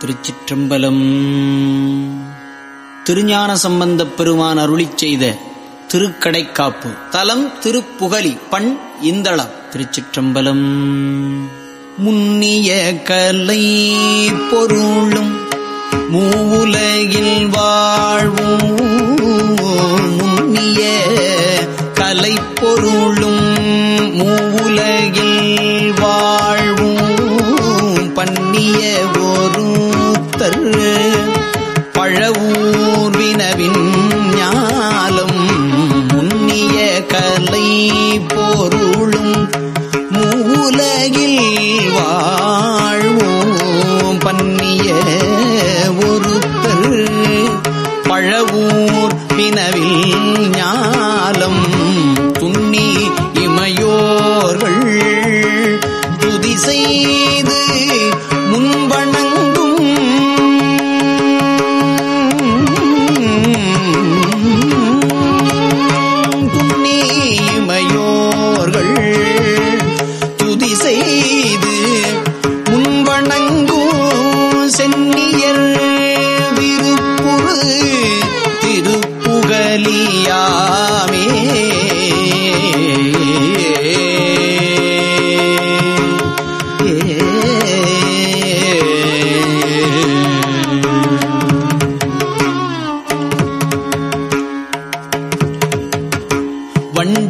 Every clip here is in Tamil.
திருச்சிற்றம்பலம். திருஞான சம்பந்தப் பெருமான் அருளி செய்த திருக்கடைக்காப்பு. தலம் திருப்புகலி பண் இந்தளம். திருச்சிற்றம்பலம். முன்னிய கலை பொருளும் மூவுலகில் பொருளும் சென்னியர் விருப்புறு திருப்புகலியா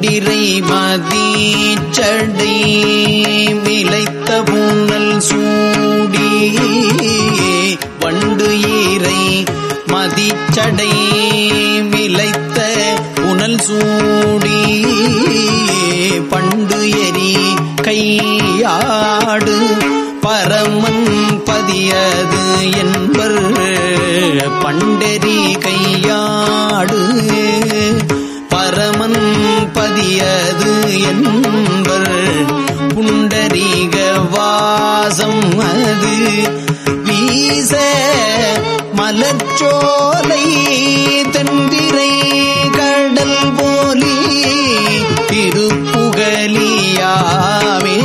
வண்டிரை மதிச்சடை விளைத்த பூங்கல் சூடி. வண்டு ஈரை மதிச்சடை விளைத்த புனல் சூடி. பண்டு எரி கையாடு பரமன் பதியது என்பர். பண்டெரி கையாடு பரமன் பதியது என்பர். புண்டரீக வாசம் அது. வீச மலச்சோலை தென்திரை கடல் போலி திருப்புகலியாவே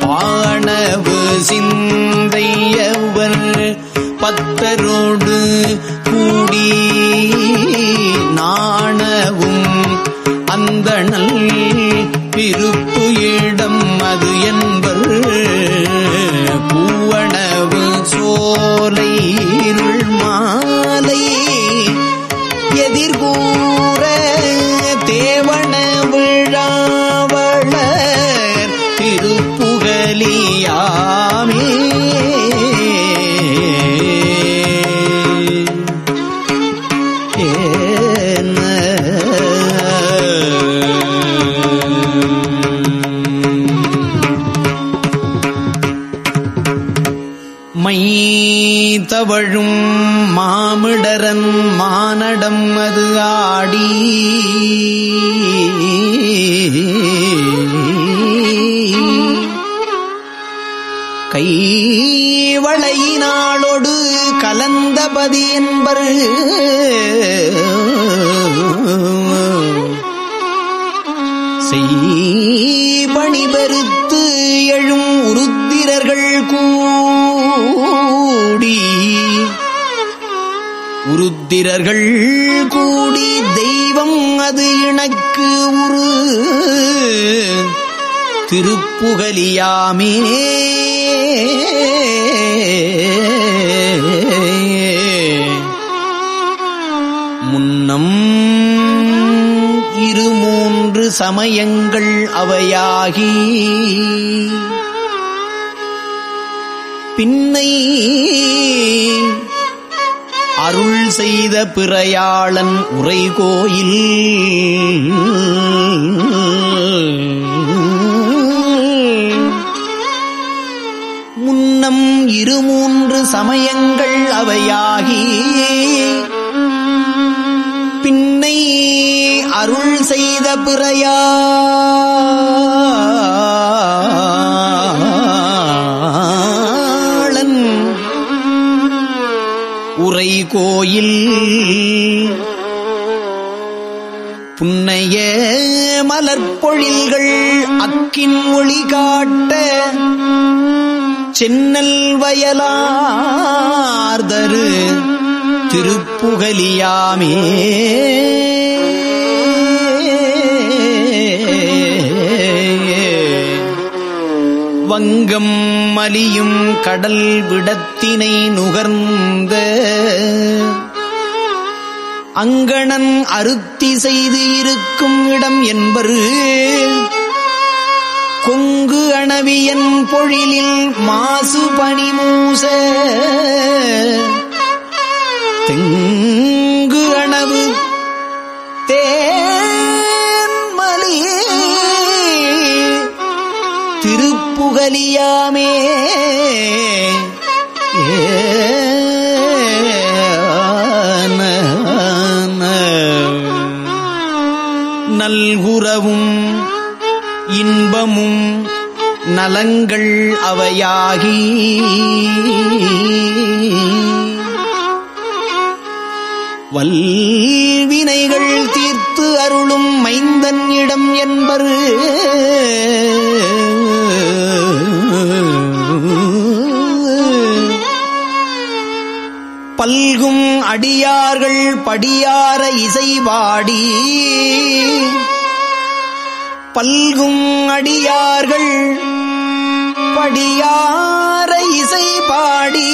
பாணவு சிந்தையவர் பத்தரோடு கூடி நாணவும் அந்தணல் பிருப்பு இடம் அது என்பர் பூவணவு சோலை இருள் மை தவழும் மாமிடரன் மானடம் அது ஆடி. கைவளையினாளோடு கலந்தபதி என்பர். செய்பணி பெருத்து எழும் உருத்திரர்கள் கூ கூடி. உருத்திரர்கள் கூடி தெய்வம் அது இணக்கு உரு. திருப்புகலியாமே. முன்னம் இரு மூன்று சமயங்கள் அவையாகி. பின்னை அருள் செய்த பிறையாளன் உரைகோயில் முன்னம் இரு மூன்று சமயங்கள் அவையாகி பின்னை அருள் செய்த பிறையா உரை கோயில் புன்னைய மலர்பொழில்கள் அக்கின் ஒளி காட்ட சென்னல் வயலார்தரு திருப்புகலியாமே. மலியும் கடல் விடத்தினை நுகர்ந்த அங்கணன் அருத்தி செய்து இருக்கும் இடம் என்பரு. கொங்கு அணவியன் பொழிலில் மாசு பனிமூச தெங்கு அணவு தே திருப்புகலியாமே நல்குறவும் இன்பமும் நலங்கள் அவையாகி. வல்வினைகள் தீர்த்து அருளும் மைந்தன் இடம் என்பரு. பல்கும் அடியார்கள் படியார இசைவாடி. பல்கும் அடியார்கள் படியார இசை பாடி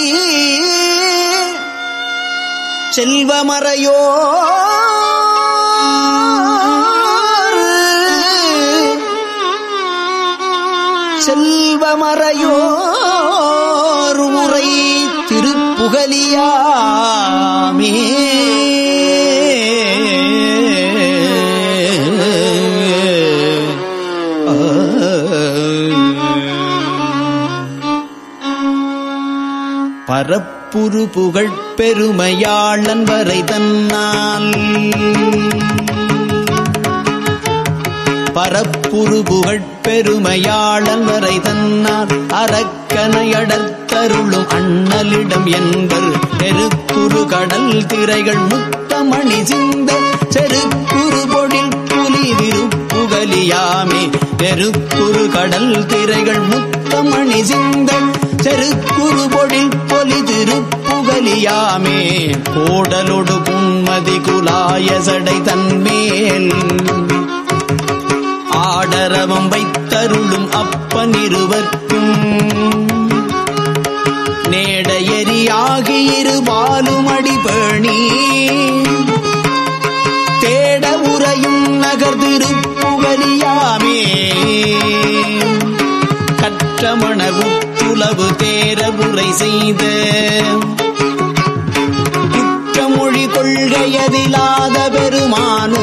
செல்வமறையோ செல்வமறையோர் உரை புகலியாமே பரப்புரு புகழ் பெருமையாளன் வரை தன்னால் பரப்புரு புகழ் பெருமையாளன் வரை தன்னால் தருளும் அண்ணலிடம் என்பர் பெருக்குரு கடல் திரைகள் முத்தமணி சிந்த செருக்குறு பொழில் புலி விருப்புகலியாமே பெருக்குரு கடல் திரைகள் முத்தமணி சிந்த செருக்குறு பொழில் பொலி திருப்புகலியாமே கோடலொடு குன்மதி குலாய சடை தன்மேல் ஆடரவம் வைத்தருளும் அப்பன் இருவர்க்கும் நேடையரியாகி இருபாலும் அடிபணி தேட உரையும் நகர் திருப்புகலியாமே கற்றமண உற்றுளவு தேர செய்த. குற்றமொழி கொள்கையதிலாத பெருமானூ.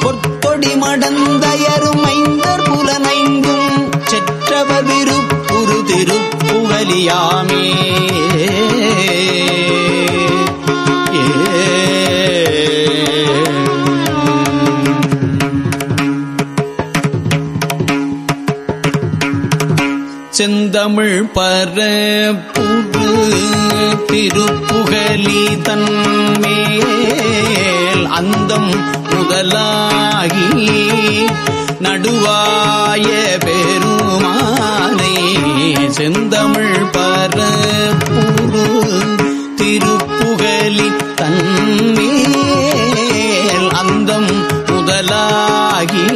பொற்கொடி மடந்தயரும் ஐந்தர் புலனைந்தும் செற்றவ விருப்புரு திருப்புகலியாமே செந்தமிழ் பரப்புரு திருப்புகலி தன்மேல் அந்தம் முதலாகி நடுவாய பெருமானை செந்தமிழ் பரப்புரு திருப்புகலி தன்மேல் அந்தம் முதலாகி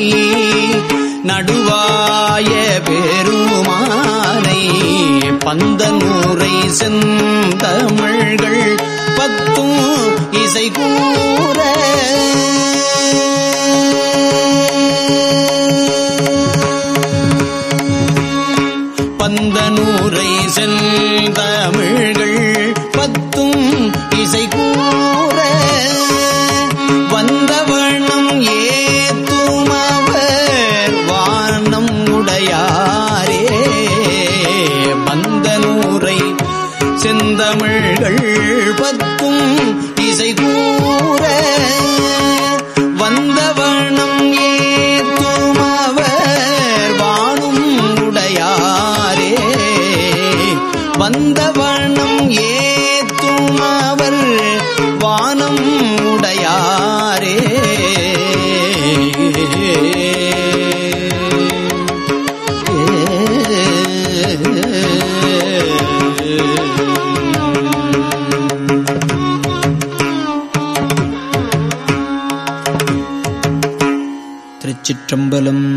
நடுவாய பெருமானை பந்தனூரை செந்தமிழ்கள் பத்தும் இசை கூற திருச்சிற்றம்பலம்